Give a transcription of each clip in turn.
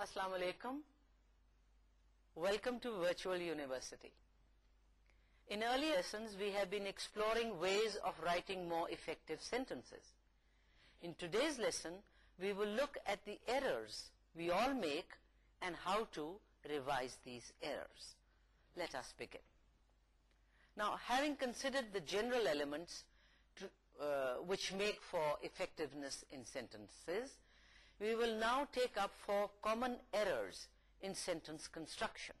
Assalamu alaikum. Welcome to Virtual University. In earlier lessons, we have been exploring ways of writing more effective sentences. In today's lesson, we will look at the errors we all make and how to revise these errors. Let us begin. Now, having considered the general elements uh, which make for effectiveness in sentences, we will now take up four common errors in sentence construction.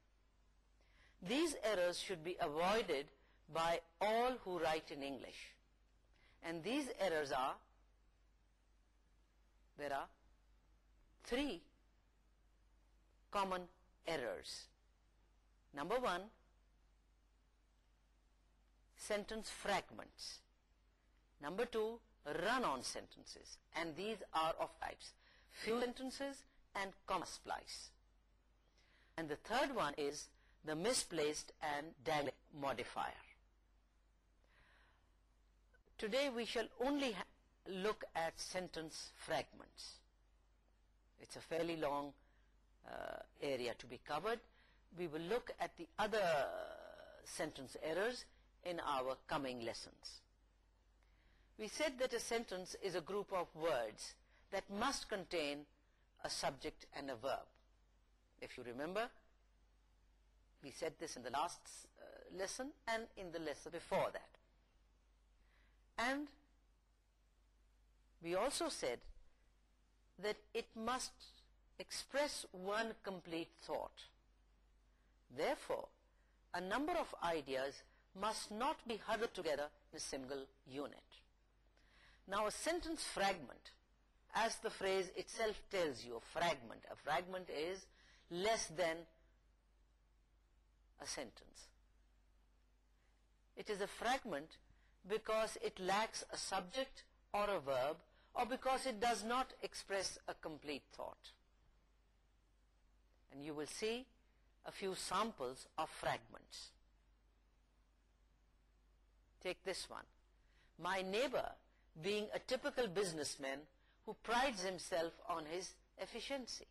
These errors should be avoided by all who write in English. And these errors are, there are three common errors. Number one, sentence fragments. Number two, run-on sentences. And these are of types few sentences and comma splice. And the third one is the misplaced and dangling modifier. Today we shall only look at sentence fragments. It's a fairly long uh, area to be covered. We will look at the other sentence errors in our coming lessons. We said that a sentence is a group of words that must contain a subject and a verb. If you remember, we said this in the last uh, lesson and in the lesson before that. And we also said that it must express one complete thought. Therefore, a number of ideas must not be huddled together in a single unit. Now a sentence fragment as the phrase itself tells you a fragment a fragment is less than a sentence it is a fragment because it lacks a subject or a verb or because it does not express a complete thought and you will see a few samples of fragments take this one my neighbor being a typical businessman who prides himself on his efficiency.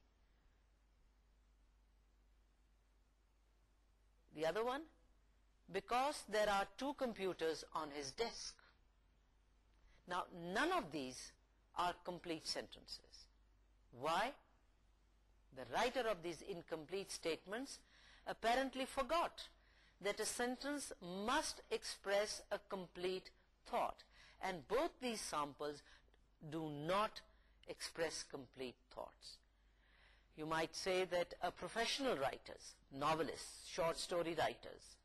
The other one, because there are two computers on his desk. Now, none of these are complete sentences. Why? The writer of these incomplete statements apparently forgot that a sentence must express a complete thought. And both these samples do not express complete thoughts. You might say that professional writers, novelists, short story writers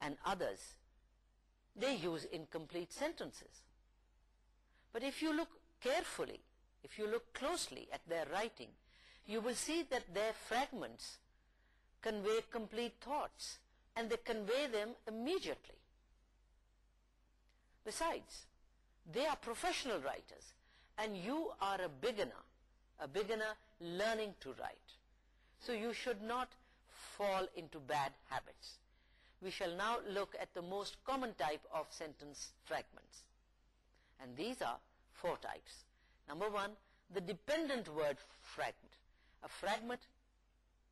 and others, they use incomplete sentences. But if you look carefully, if you look closely at their writing, you will see that their fragments convey complete thoughts and they convey them immediately. Besides, they are professional writers and you are a beginner, a beginner learning to write. So you should not fall into bad habits. We shall now look at the most common type of sentence fragments. And these are four types. Number one, the dependent word fragment. A fragment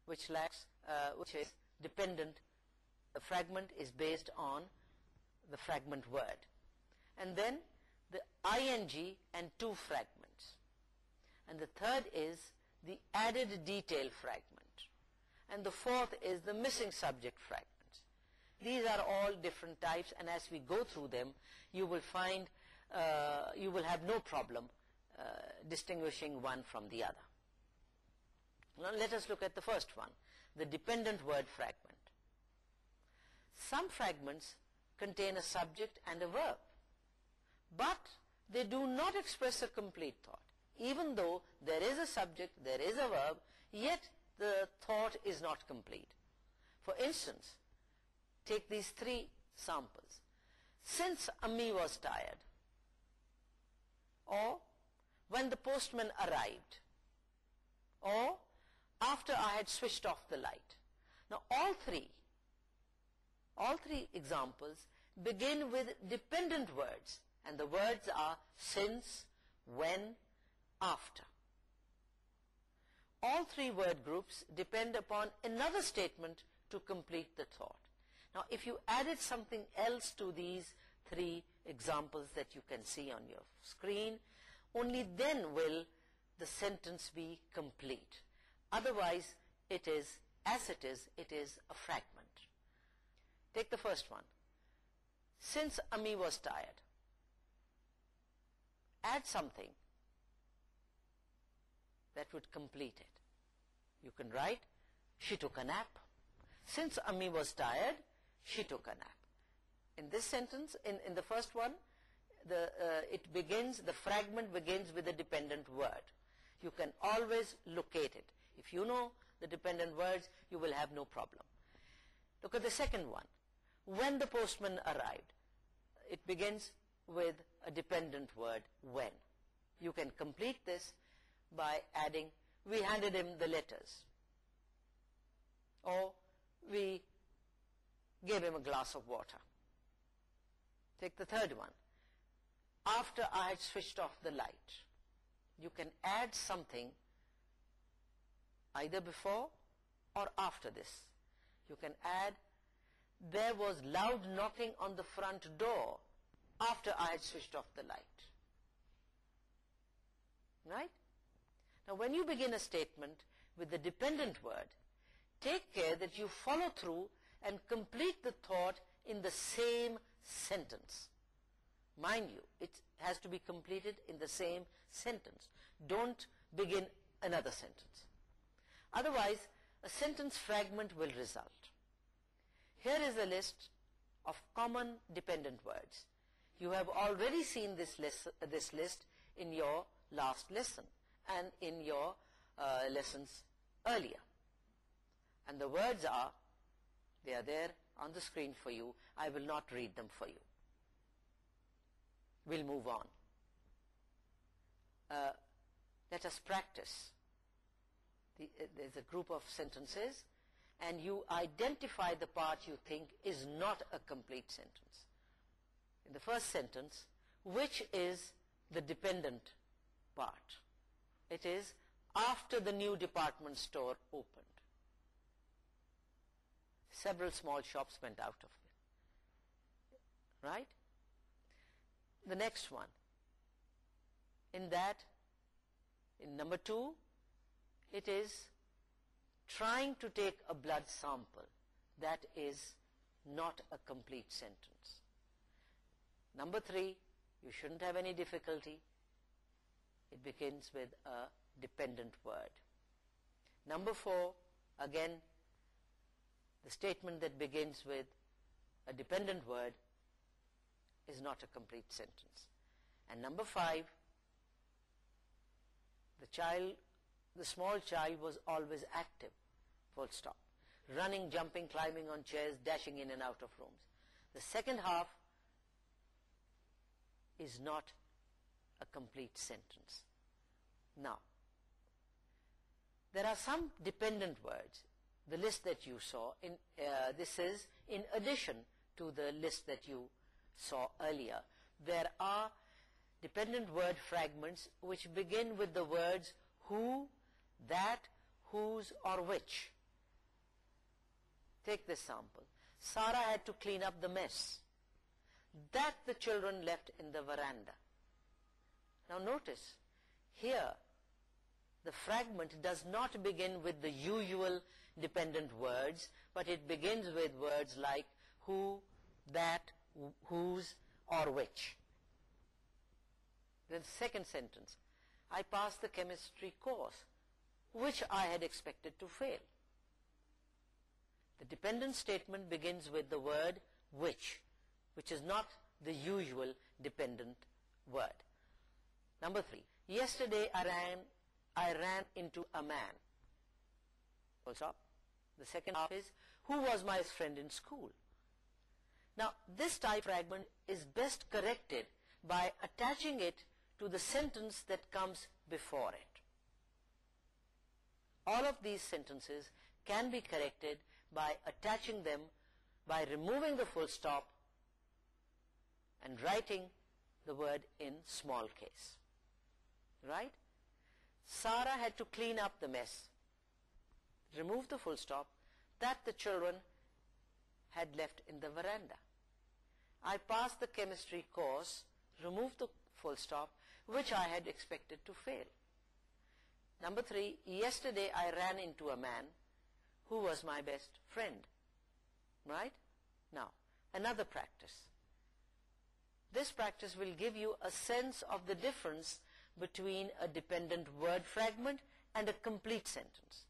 which lacks, uh, which is dependent. A fragment is based on the fragment word. And then ing and two fragments and the third is the added detail fragment and the fourth is the missing subject fragments these are all different types and as we go through them you will find uh, you will have no problem uh, distinguishing one from the other now let us look at the first one the dependent word fragment some fragments contain a subject and a verb but they do not express a complete thought. Even though there is a subject, there is a verb, yet the thought is not complete. For instance, take these three samples. Since Ammi was tired, or when the postman arrived, or after I had switched off the light. Now all three, all three examples begin with dependent words. And the words are since, when, after. All three word groups depend upon another statement to complete the thought. Now, if you added something else to these three examples that you can see on your screen, only then will the sentence be complete. Otherwise, it is, as it is, it is a fragment. Take the first one. Since Ami was tired, add something that would complete it. You can write, she took a nap. Since Ami was tired, she took a nap. In this sentence, in, in the first one, the, uh, it begins, the fragment begins with a dependent word. You can always locate it. If you know the dependent words, you will have no problem. Look at the second one. When the postman arrived, it begins with a dependent word when. You can complete this by adding we handed him the letters or we gave him a glass of water. Take the third one. After I had switched off the light, you can add something either before or after this. You can add, there was loud knocking on the front door after I had switched off the light. Right? Now when you begin a statement with the dependent word, take care that you follow through and complete the thought in the same sentence. Mind you, it has to be completed in the same sentence. Don't begin another sentence. Otherwise, a sentence fragment will result. Here is a list of common dependent words you have already seen this list, in your last lesson and in your uh, lessons earlier and the words are they are there on the screen for you I will not read them for you we'll move on uh, let us practice uh, there's a group of sentences and you identify the part you think is not a complete sentence in the first sentence which is the dependent part it is after the new department store opened several small shops went out of it right the next one in that in number two it is trying to take a blood sample that is not a complete sentence Number three, you shouldn't have any difficulty. It begins with a dependent word. Number four, again, the statement that begins with a dependent word is not a complete sentence. And number five, the child, the small child was always active, full stop, running, jumping, climbing on chairs, dashing in and out of rooms. The second half is not a complete sentence. Now, there are some dependent words. The list that you saw, in uh, this is in addition to the list that you saw earlier. There are dependent word fragments which begin with the words who, that, whose or which. Take this sample. Sarah had to clean up the mess that the children left in the veranda. Now notice, here the fragment does not begin with the usual dependent words, but it begins with words like who, that, whose, or which. The second sentence, I passed the chemistry course, which I had expected to fail. The dependent statement begins with the word Which which is not the usual dependent word. Number three, yesterday I ran, I ran into a man. Also, the second half is, who was my friend in school? Now, this type fragment is best corrected by attaching it to the sentence that comes before it. All of these sentences can be corrected by attaching them by removing the full stop and writing the word in small case. Right? Sarah had to clean up the mess, remove the full stop that the children had left in the veranda. I passed the chemistry course, removed the full stop, which I had expected to fail. Number three, yesterday I ran into a man who was my best friend. Right? Now, another practice. This practice will give you a sense of the difference between a dependent word fragment and a complete sentence.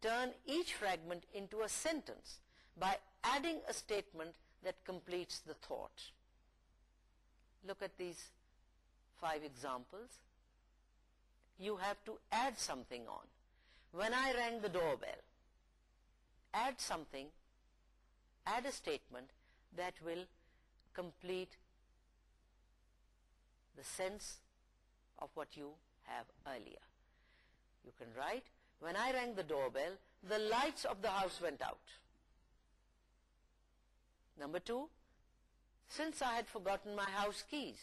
Turn each fragment into a sentence by adding a statement that completes the thought. Look at these five examples. You have to add something on. When I rang the doorbell, add something, add a statement that will complete the sense of what you have earlier. You can write, when I rang the doorbell, the lights of the house went out. Number two, since I had forgotten my house keys.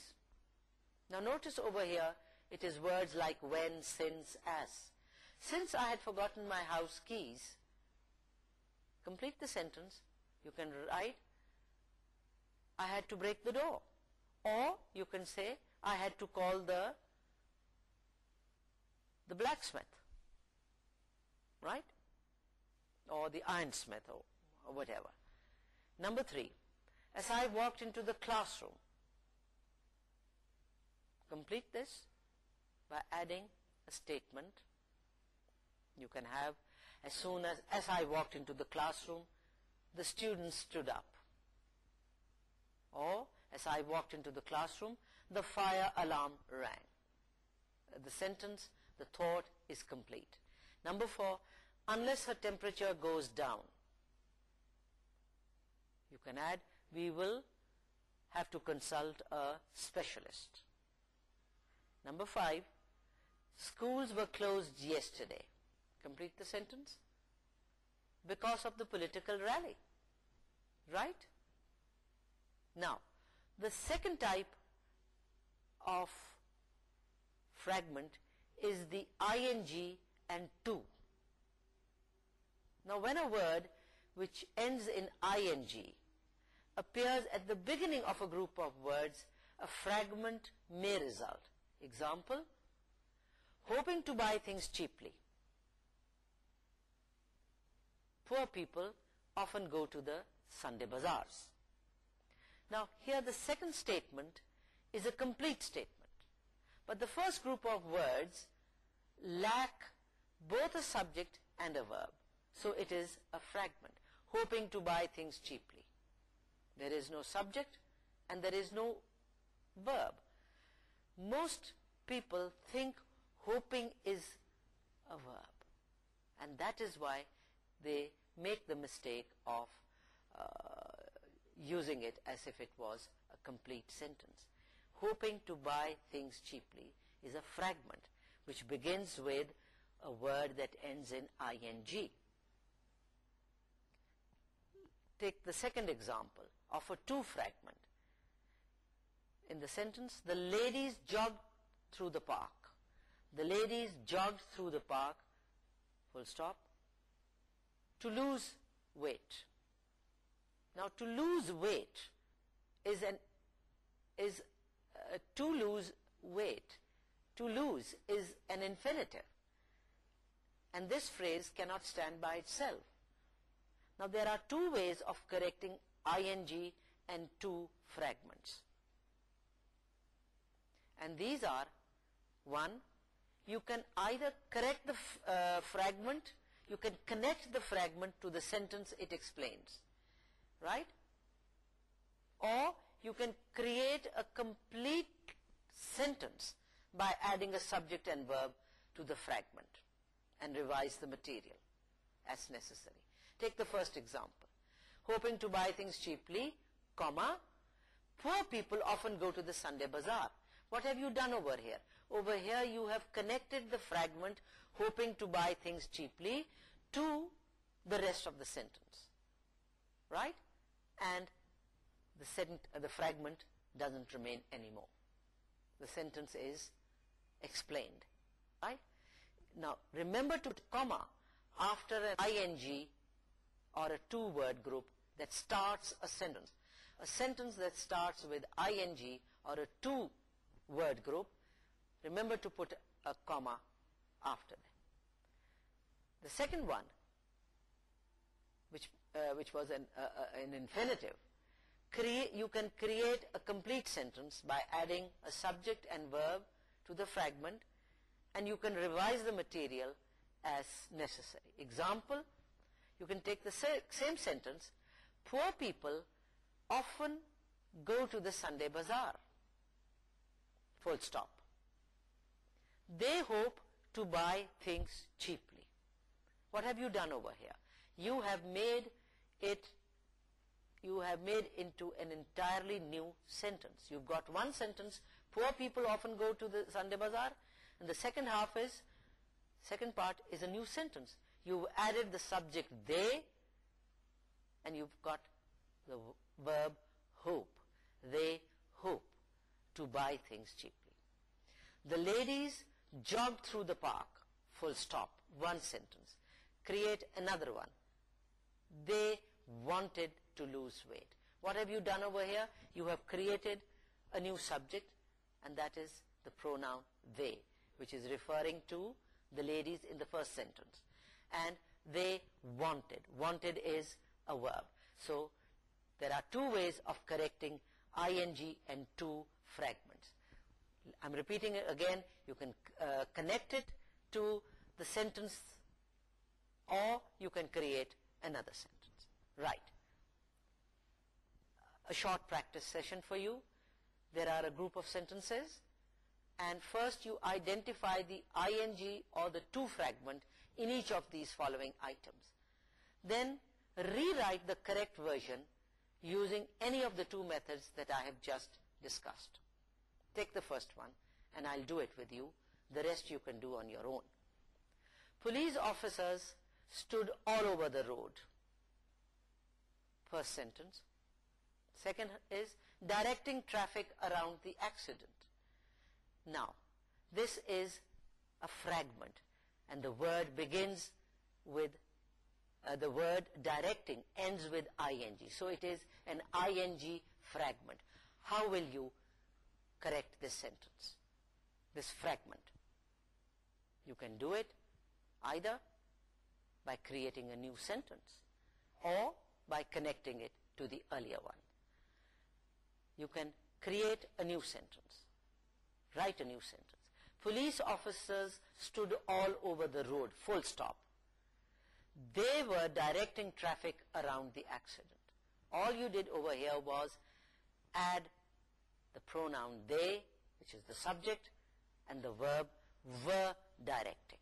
Now notice over here, it is words like when, since, as. Since I had forgotten my house keys, complete the sentence, you can write, I had to break the door. Or you can say, I had to call the the blacksmith. Right? Or the ironsmith or, or whatever. Number three, as I walked into the classroom, complete this by adding a statement. You can have, as soon as, as I walked into the classroom, the students stood up or as I walked into the classroom, the fire alarm rang. The sentence, the thought is complete. Number four, unless her temperature goes down, you can add, we will have to consult a specialist. Number five, schools were closed yesterday. Complete the sentence. Because of the political rally. Right? Now, the second type of fragment is the ing and to. Now, when a word which ends in ing appears at the beginning of a group of words, a fragment may result. Example, hoping to buy things cheaply. Poor people often go to the Sunday bazaars. Now, here the second statement is a complete statement. But the first group of words lack both a subject and a verb. So it is a fragment, hoping to buy things cheaply. There is no subject and there is no verb. Most people think hoping is a verb. And that is why they make the mistake of uh, using it as if it was a complete sentence. Hoping to buy things cheaply is a fragment which begins with a word that ends in ing. Take the second example of a two fragment. In the sentence, the ladies jogged through the park. The ladies jogged through the park, full stop, to lose weight. Now to lose weight is uh, to lose weight to lose is an infinitive and this phrase cannot stand by itself. Now there are two ways of correcting ing and two fragments and these are one you can either correct the uh, fragment you can connect the fragment to the sentence it explains right or you can create a complete sentence by adding a subject and verb to the fragment and revise the material as necessary take the first example hoping to buy things cheaply comma poor people often go to the sunday bazaar what have you done over here over here you have connected the fragment hoping to buy things cheaply to the rest of the sentence right and the sentence, the fragment doesn't remain anymore the sentence is explained right now remember to put comma after an ing or a two word group that starts a sentence a sentence that starts with ing or a two word group remember to put a comma after that the second one uh, which was an, uh, uh, infinitive, you can create a complete sentence by adding a subject and verb to the fragment and you can revise the material as necessary. Example, you can take the same sentence, poor people often go to the Sunday bazaar, full stop. They hope to buy things cheaply. What have you done over here? You have made it you have made into an entirely new sentence. You've got one sentence, poor people often go to the Sunday Bazaar, and the second half is, second part is a new sentence. You've added the subject they, and you've got the verb hope. They hope to buy things cheaply. The ladies jogged through the park, full stop, one sentence. Create another one. They wanted to lose weight. What have you done over here? You have created a new subject and that is the pronoun they which is referring to the ladies in the first sentence. And they wanted. Wanted is a verb. So there are two ways of correcting ing and two fragments. I'm repeating it again. You can uh, connect it to the sentence or you can create another sentence right a short practice session for you there are a group of sentences and first you identify the ing or the two fragment in each of these following items then rewrite the correct version using any of the two methods that I have just discussed take the first one and I'll do it with you the rest you can do on your own police officers stood all over the road first sentence. Second is directing traffic around the accident. Now, this is a fragment and the word begins with uh, the word directing ends with ing. So it is an ing fragment. How will you correct this sentence, this fragment? You can do it either by creating a new sentence or by connecting it to the earlier one. You can create a new sentence, write a new sentence. Police officers stood all over the road, full stop. They were directing traffic around the accident. All you did over here was add the pronoun they, which is the subject, and the verb were directing.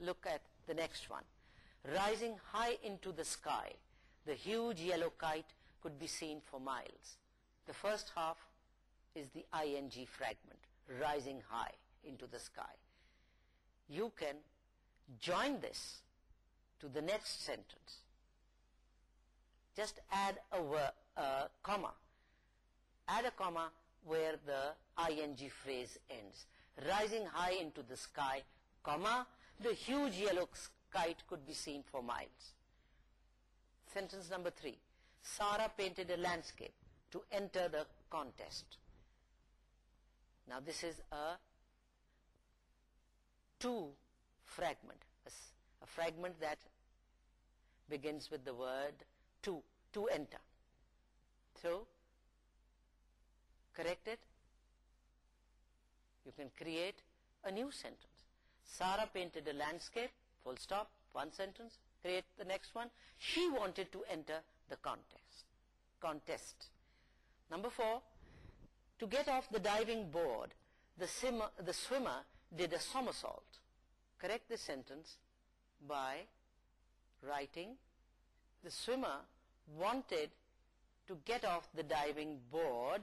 Look at the next one rising high into the sky, the huge yellow kite could be seen for miles. The first half is the ING fragment, rising high into the sky. You can join this to the next sentence. Just add a, comma. Add a comma where the ING phrase ends. Rising high into the sky, comma, the huge yellow kite could be seen for miles. Sentence number three. Sarah painted a landscape to enter the contest. Now this is a "to" fragment. A, fragment that begins with the word to, to enter. So, correct it. You can create a new sentence. Sarah painted a landscape full stop, one sentence, create the next one. She wanted to enter the contest. contest. Number four, to get off the diving board, the, swimmer did a somersault. Correct the sentence by writing, the swimmer wanted to get off the diving board,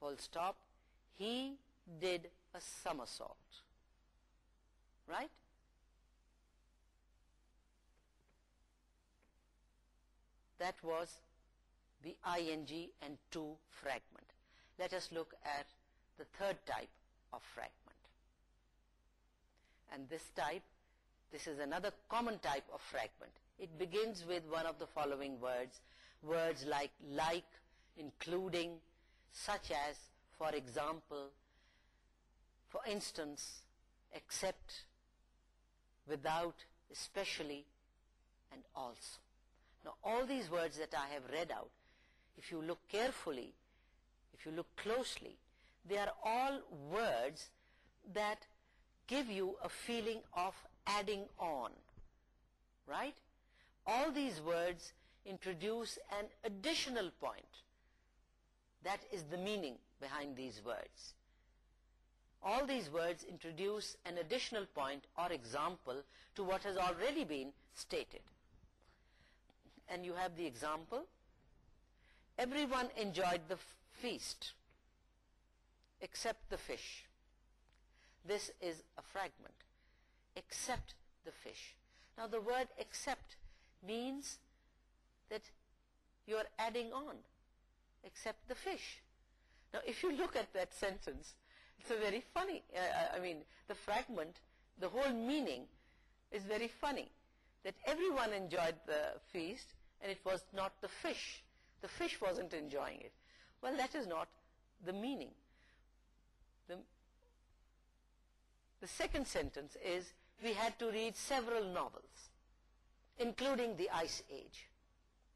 full stop, he did a somersault. Right? that was the ing and two fragment let us look at the third type of fragment and this type this is another common type of fragment it begins with one of the following words words like like including such as for example for instance except without especially and also now all these words that I have read out, if you look carefully, if you look closely, they are all words that give you a feeling of adding on, right? All these words introduce an additional point. That is the meaning behind these words. All these words introduce an additional point or example to what has already been stated and you have the example, everyone enjoyed the feast except the fish. This is a fragment, except the fish. Now the word except means that you are adding on, except the fish. Now if you look at that sentence, it's a very funny, uh, uh, the fragment, the whole meaning is very funny, that everyone enjoyed the feast and it was not the fish. The fish wasn't enjoying it. Well, that is not the meaning. The, second sentence is, we had to read several novels, including the Ice Age.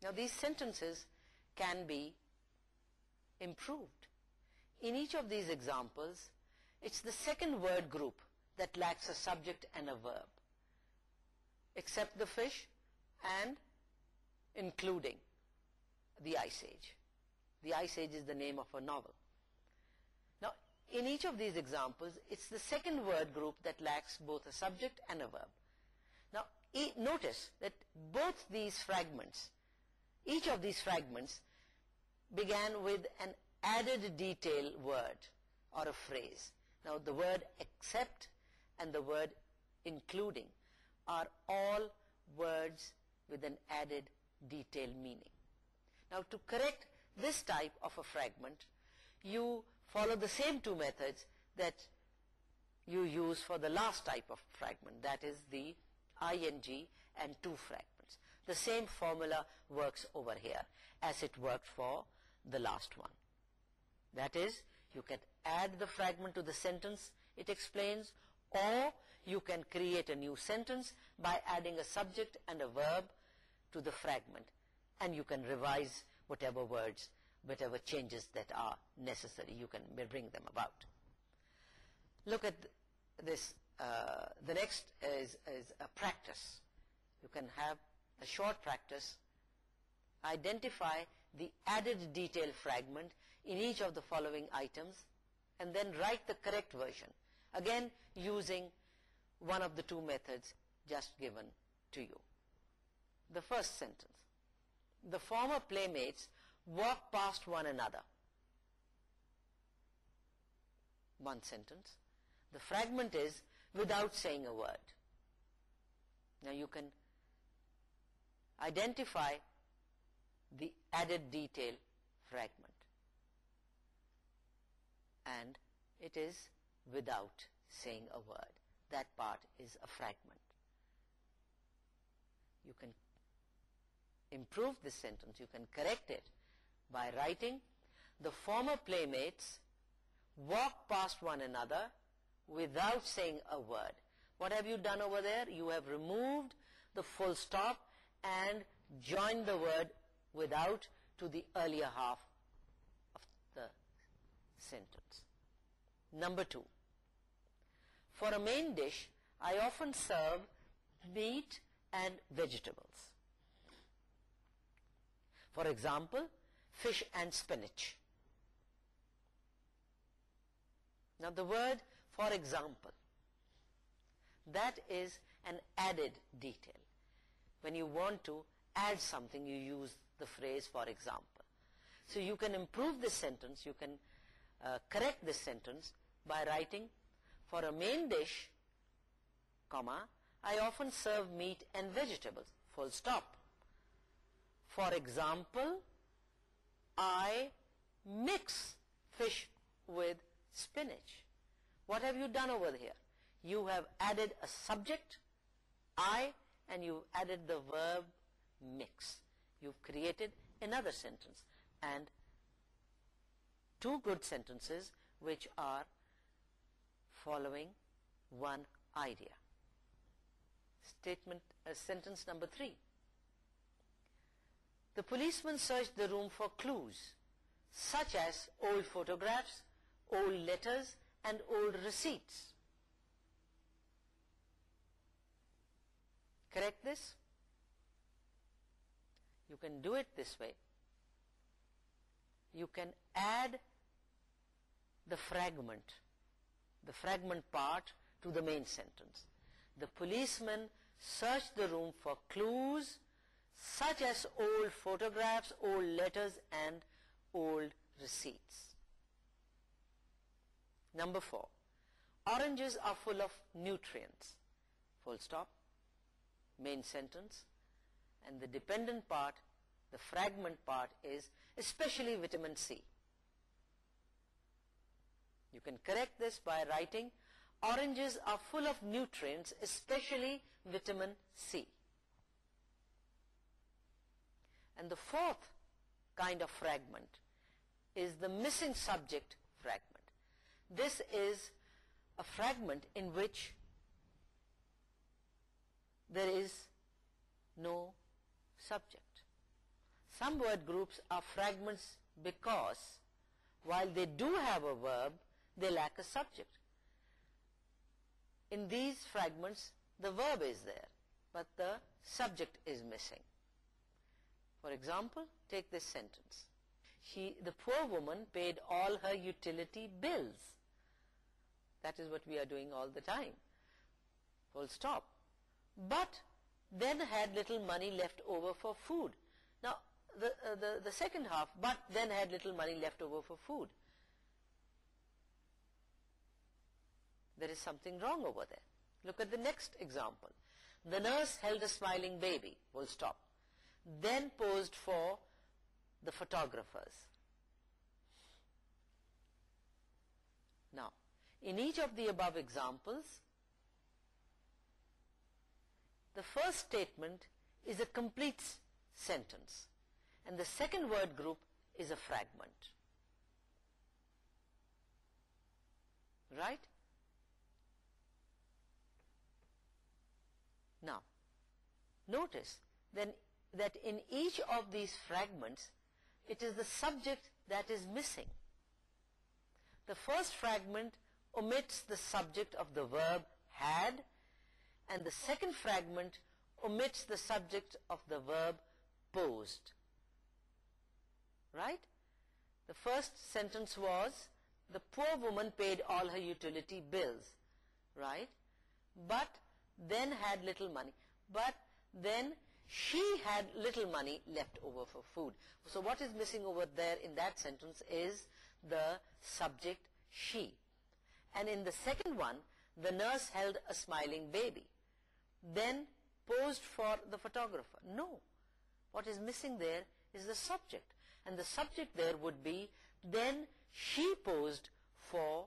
Now, these sentences can be improved. In each of these examples, it's the second word group that lacks a subject and a verb. Except the fish and including the Ice Age. The Ice Age is the name of a novel. Now, in each of these examples, it's the second word group that lacks both a subject and a verb. Now, notice that both these fragments, each of these fragments began with an added detail word or a phrase. Now, the word accept and the word including are all words with an added detail meaning. Now to correct this type of a fragment, you follow the same two methods that you use for the last type of fragment, that is the ING and two fragments. The same formula works over here as it worked for the last one. That is, you can add the fragment to the sentence it explains or you can create a new sentence by adding a subject and a verb to the fragment and you can revise whatever words, whatever changes that are necessary, you can bring them about. Look at this. Uh, the next is a practice. You can have a short practice. Identify the added detail fragment in each of the following items and then write the correct version. Again, using one of the two methods just given to you the first sentence. The former playmates walk past one another. One sentence. The fragment is without saying a word. Now you can identify the added detail fragment. And it is without saying a word. That part is a fragment. You can improve this sentence, you can correct it by writing, the former playmates walk past one another without saying a word. What have you done over there? You have removed the full stop and joined the word without to the earlier half of the sentence. Number two, for a main dish, I often serve meat and vegetables. For example, fish and spinach. Now the word "for example", that is an added detail. When you want to add something, you use the phrase "for example". So you can improve this sentence, you can uh, correct this sentence by writing, "For a main dish, I often serve meat and vegetables, full stop. For example, I mix fish with spinach. What have you done over here? You have added a subject, I, and you've added the verb mix. You've created another sentence, and two good sentences which are following one idea. Uh, sentence number 3. The policeman searched the room for clues, such as old photographs, old letters and old receipts. Correct this? You can do it this way. You can add the fragment, the fragment part to the main sentence. The policeman searched the room for clues, such as old photographs, old letters and old receipts. Number four, oranges are full of nutrients. Full stop, main sentence and the dependent part, the fragment part is especially vitamin C. You can correct this by writing, oranges are full of nutrients, especially vitamin C. And the fourth kind of fragment is the missing subject fragment. This is a fragment in which there is no subject. Some word groups are fragments because while they do have a verb, they lack a subject. In these fragments, the verb is there, but the subject is missing. For example, take this sentence. She, the poor woman paid all her utility bills. That is what we are doing all the time. Full stop. But then had little money left over for food. Now, uh, the, the second half, but then had little money left over for food. There is something wrong over there. Look at the next example. The nurse held a smiling baby. Full stop then posed for the photographers. Now, in each of the above examples, the first statement is a complete sentence and the second word group is a fragment. Right? Now, notice, then that in each of these fragments it is the subject that is missing. The first fragment omits the subject of the verb had and the second fragment omits the subject of the verb posed. Right? The first sentence was the poor woman paid all her utility bills. Right? But then had little money. But then she had little money left over for food. So what is missing over there in that sentence is the subject she. And in the second one, the nurse held a smiling baby, then posed for the photographer. No. What is missing there is the subject. And the subject there would be, then she posed for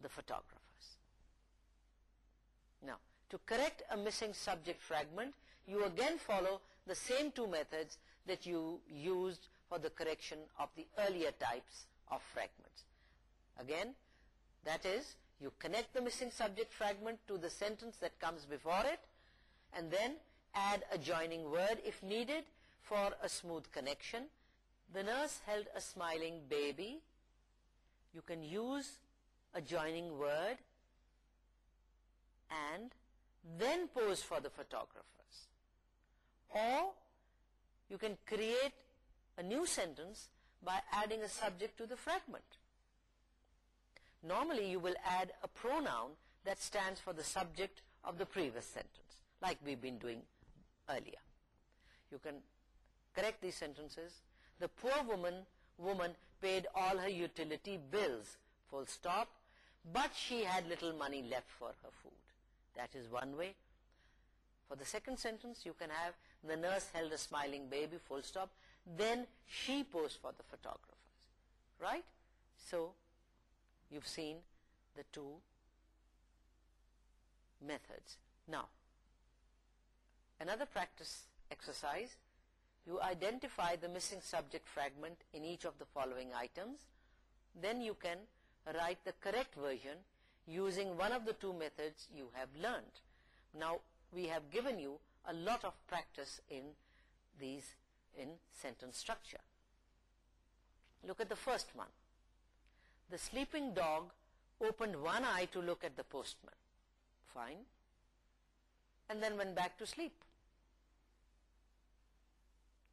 the photographers. Now, to correct a missing subject fragment, you again follow the same two methods that you used for the correction of the earlier types of fragments. Again, that is, you connect the missing subject fragment to the sentence that comes before it, and then add a joining word if needed for a smooth connection. The nurse held a smiling baby. You can use a joining word and then pose for the photographer or you can create a new sentence by adding a subject to the fragment. Normally you will add a pronoun that stands for the subject of the previous sentence like we've been doing earlier. You can correct these sentences. The poor woman woman paid all her utility bills full stop but she had little money left for her food. That is one way. For the second sentence you can have the nurse held a smiling baby, full stop, then she posed for the photographers, right? So, you've seen the two methods. Now, another practice exercise, you identify the missing subject fragment in each of the following items, then you can write the correct version using one of the two methods you have learned. Now, we have given you a lot of practice in these in sentence structure. Look at the first one. The sleeping dog opened one eye to look at the postman. Fine. And then went back to sleep.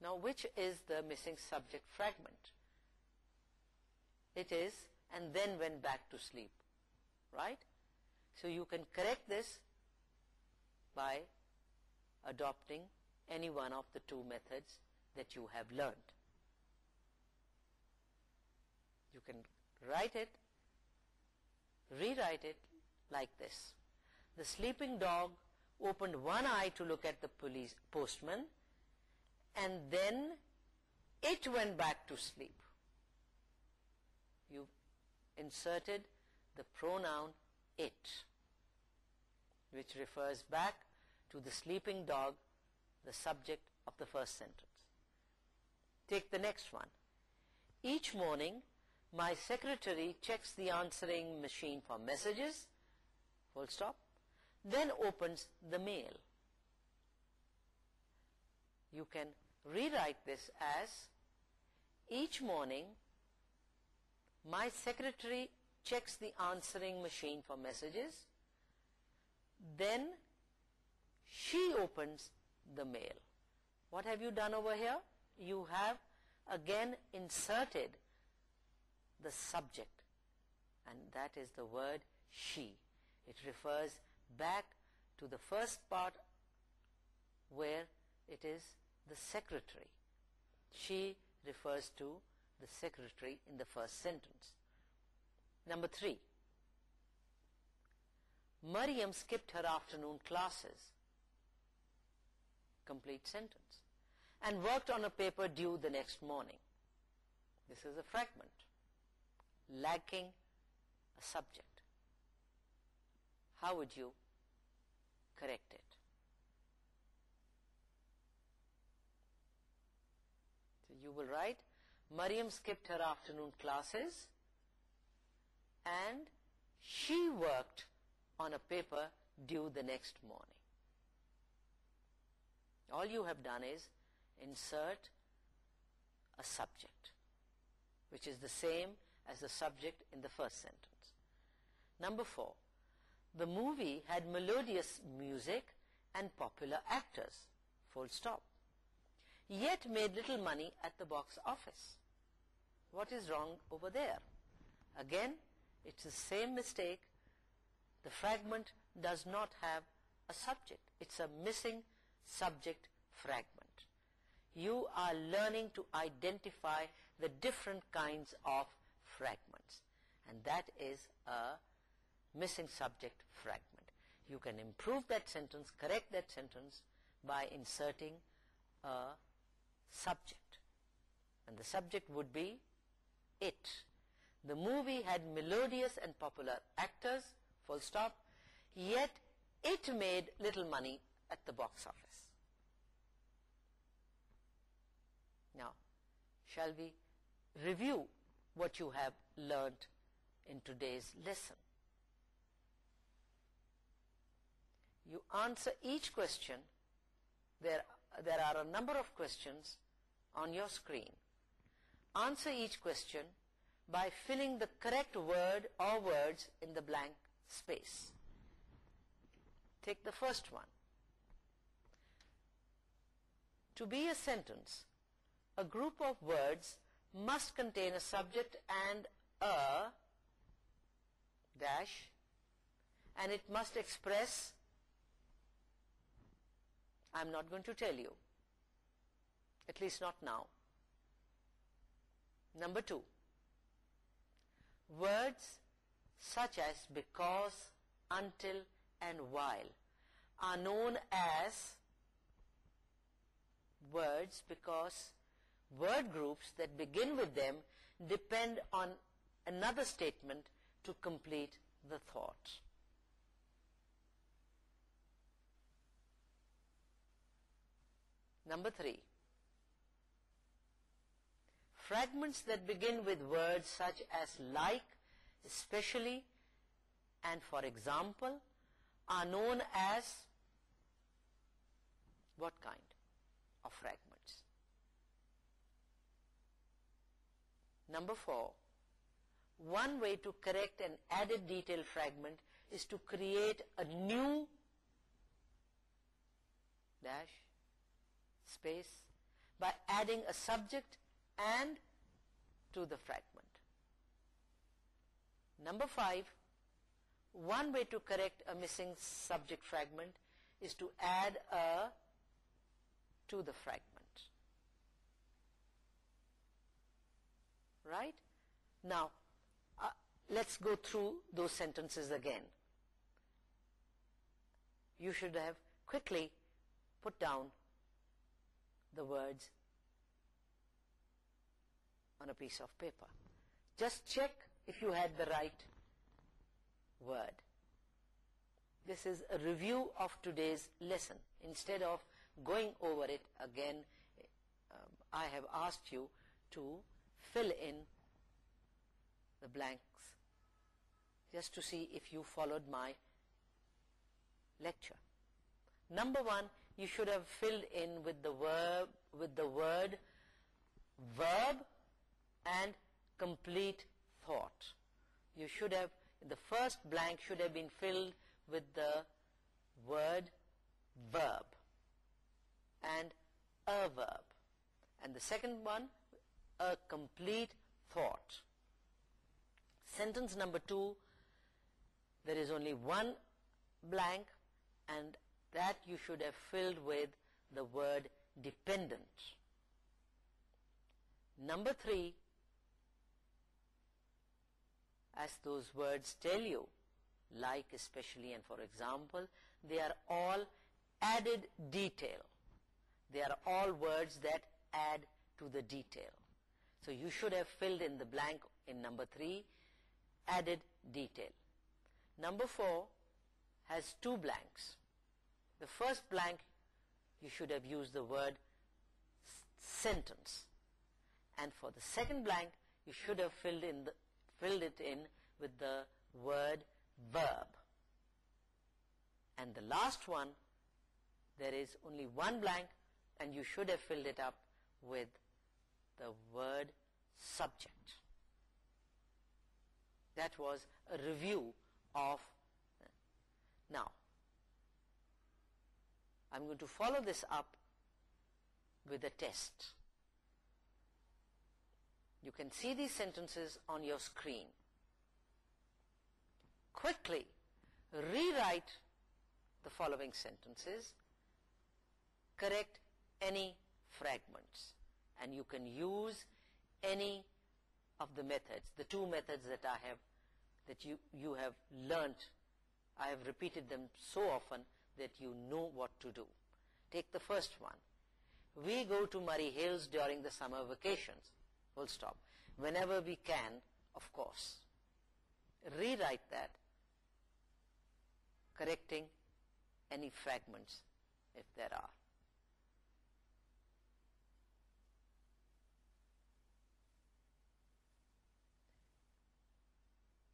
Now, which is the missing subject fragment? It is, and then went back to sleep. Right? So, you can correct this by adopting any one of the two methods that you have learned. You can write it, rewrite it like this. The sleeping dog opened one eye to look at the postman and then it went back to sleep. you inserted the pronoun it which refers back to the sleeping dog the subject of the first sentence. Take the next one. Each morning my secretary checks the answering machine for messages full stop then opens the mail. You can rewrite this as each morning my secretary checks the answering machine for messages then she opens the mail. What have you done over here? You have again inserted the subject and that is the word she. It refers back to the first part where it is the secretary. She refers to the secretary in the first sentence. Number three. Miriam skipped her afternoon classes complete sentence and worked on a paper due the next morning. This is a fragment lacking a subject. How would you correct it? you will write, Maryam skipped her afternoon classes and she worked on a paper due the next morning all you have done is insert a subject which is the same as the subject in the first sentence number four the movie had melodious music and popular actors full stop yet made little money at the box office what is wrong over there again it's the same mistake the fragment does not have a subject it's a missing subject fragment. You are learning to identify the different kinds of fragments. And that is a missing subject fragment. You can improve that sentence, correct that sentence by inserting a subject. And the subject would be it. The movie had melodious and popular actors, full stop, yet it made little money at the box office. shall we review what you have learned in today's lesson. You answer each question, there, there are a number of questions on your screen. Answer each question by filling the correct word or words in the blank space. Take the first one. To be a sentence, a group of words must contain a subject and a dash and it must express I'm not going to tell you at least not now number two words such as because until and while are known as words because word groups that begin with them depend on another statement to complete the thought. Number three. Fragments that begin with words such as like, especially, and for example, are known as what kind of fragments? Number four, one way to correct an added detail fragment is to create a new dash space by adding a subject and to the fragment. Number five, one way to correct a missing subject fragment is to add a to the fragment. right now uh, let's go through those sentences again you should have quickly put down the words on a piece of paper just check if you had the right word this is a review of today's lesson instead of going over it again um, I have asked you to fill in the blanks just to see if you followed my lecture number one you should have filled in with the verb with the word verb and complete thought you should have the first blank should have been filled with the word verb and a verb and the second one a complete thought. Sentence number two, there is only one blank and that you should have filled with the word dependent. Number three, as those words tell you, like especially and for example, they are all added detail. They are all words that add to the detail. So you should have filled in the blank in number 3, added detail. Number 4 has two blanks. The first blank, you should have used the word sentence. And for the second blank, you should have filled, in filled it in with the word verb. And the last one, there is only one blank and you should have filled it up with the word subject. That was a review of now. I'm going to follow this up with a test. You can see these sentences on your screen. Quickly, rewrite the following sentences. Correct any fragment and you can use any of the methods, the two methods that you have learnt. I have repeated them so often that you know what to do. Take the first one. We go to Murray Hills during the summer vacations, full stop, whenever we can, of course. Rewrite that, correcting any fragments if there are.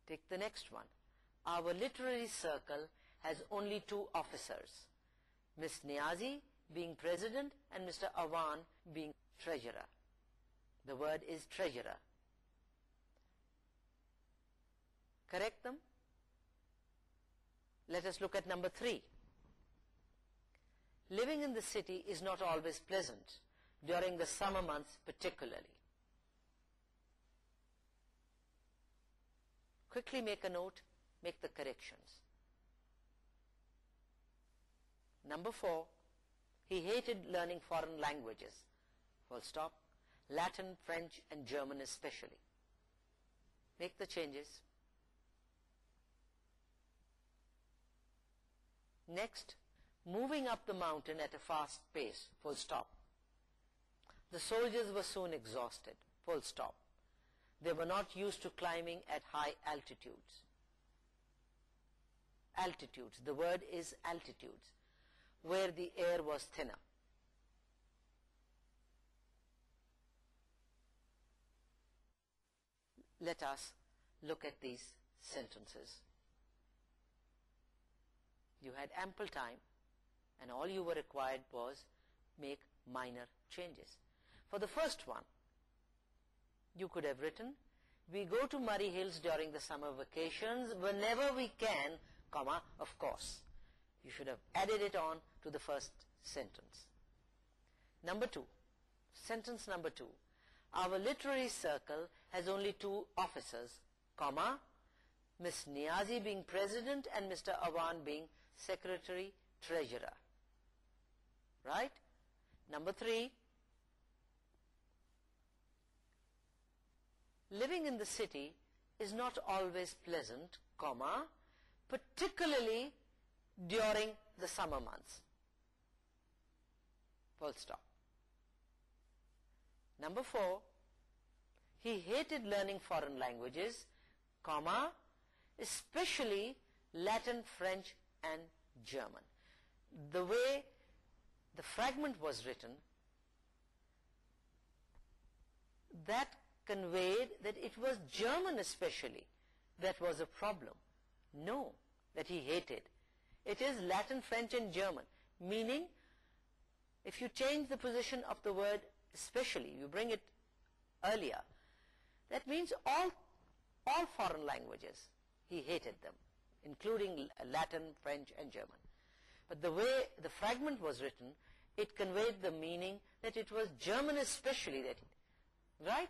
Take the next one. Our literary circle has only two officers. Miss Niazi being president and Mr. Avan being treasurer. The word is treasurer. Correct them? Let us look at number three. Living in the city is not always pleasant, during the summer months particularly. quickly make a note, make the corrections. Number four, he hated learning foreign languages. Full stop. Latin, French and German especially. Make the changes. Next, moving up the mountain at a fast pace. Full stop. The soldiers were soon exhausted. Full stop they were not used to climbing at high altitudes. Altitudes, the word is altitudes, where the air was thinner. Let us look at these sentences. You had ample time and all you were required was make minor changes. For the first one, you could have written, we go to Murray Hills during the summer vacations whenever we can, comma, of course. You should have added it on to the first sentence. Sentence number 2. Our literary circle has only 2 officers, comma, Miss Niazi being president and Mr. Awan being secretary treasurer. Right? Number 3. living in the city is not always pleasant, comma, particularly during the summer months. Number four, he hated learning foreign languages, especially Latin, French and German. The way the fragment was written, that conveyed that it was German especially that was a problem. No, that he hated. It is Latin, French and German. Meaning, if you change the position of the word especially, you bring it earlier, that means all, all foreign languages, he hated them, including Latin, French and German. But the way the fragment was written, it conveyed the meaning that it was German especially that right?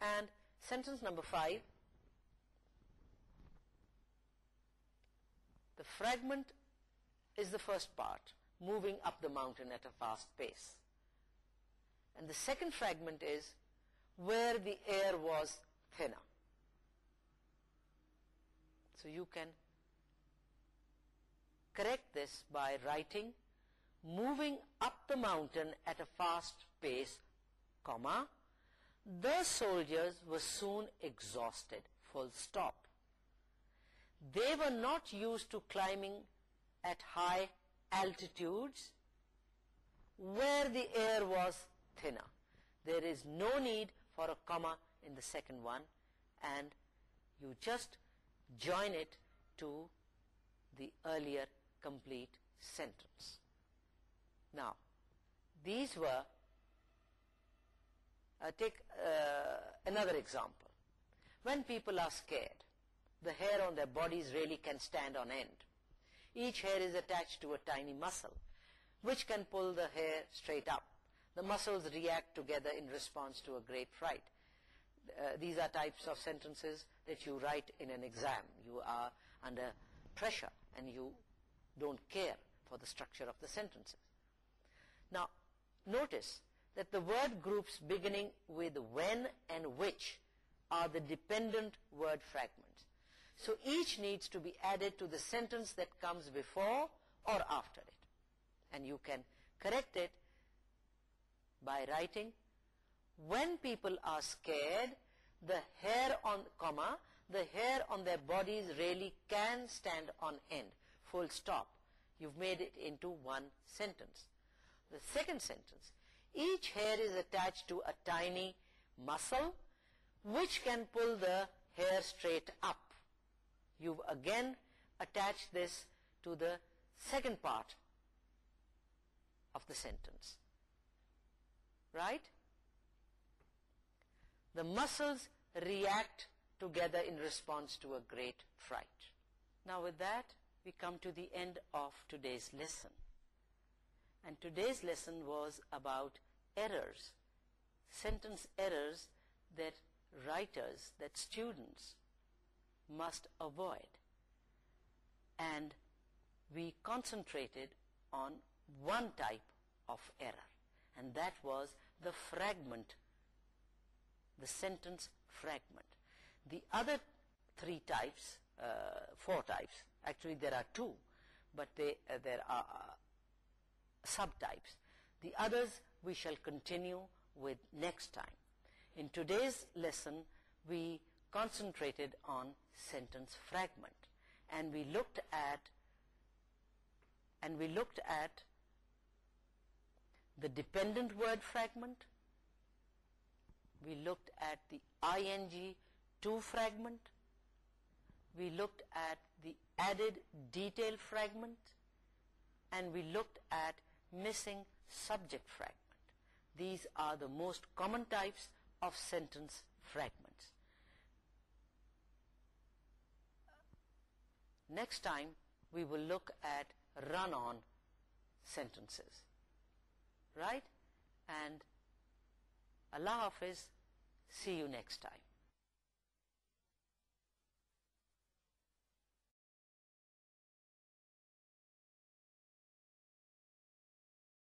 and sentence number five the fragment is the first part moving up the mountain at a fast pace and the second fragment is where the air was thinner so you can correct this by writing moving up the mountain at a fast pace comma the soldiers were soon exhausted full stop they were not used to climbing at high altitudes where the air was thinner there is no need for a comma in the second one and you just join it to the earlier complete sentence now these were uh, take uh, another example. When people are scared, the hair on their bodies really can stand on end. Each hair is attached to a tiny muscle, which can pull the hair straight up. The muscles react together in response to a great fright. Uh, these are types of sentences that you write in an exam. You are under pressure and you don't care for the structure of the sentences. Now, notice that the word groups beginning with when and which are the dependent word fragments. So each needs to be added to the sentence that comes before or after it. And you can correct it by writing, when people are scared, the hair on, comma, the hair on their bodies really can stand on end, full stop. You've made it into one sentence. The second sentence, each hair is attached to a tiny muscle which can pull the hair straight up. You've again attached this to the second part of the sentence. Right? The muscles react together in response to a great fright. Now with that, we come to the end of today's lesson. And today's lesson was about errors, sentence errors that writers, that students must avoid. And we concentrated on one type of error and that was the fragment, the sentence fragment. The other three types, uh, four types, actually there are two, but uh, there are uh, subtypes. The others we shall continue with next time. In today's lesson, we concentrated on sentence fragment and we looked at and we looked at the dependent word fragment we looked at the ing to fragment we looked at the added detail fragment and we looked at missing subject fragment these are the most common types of sentence fragments. Next time we will look at run-on sentences. Right? And Allah Hafiz, see you next time.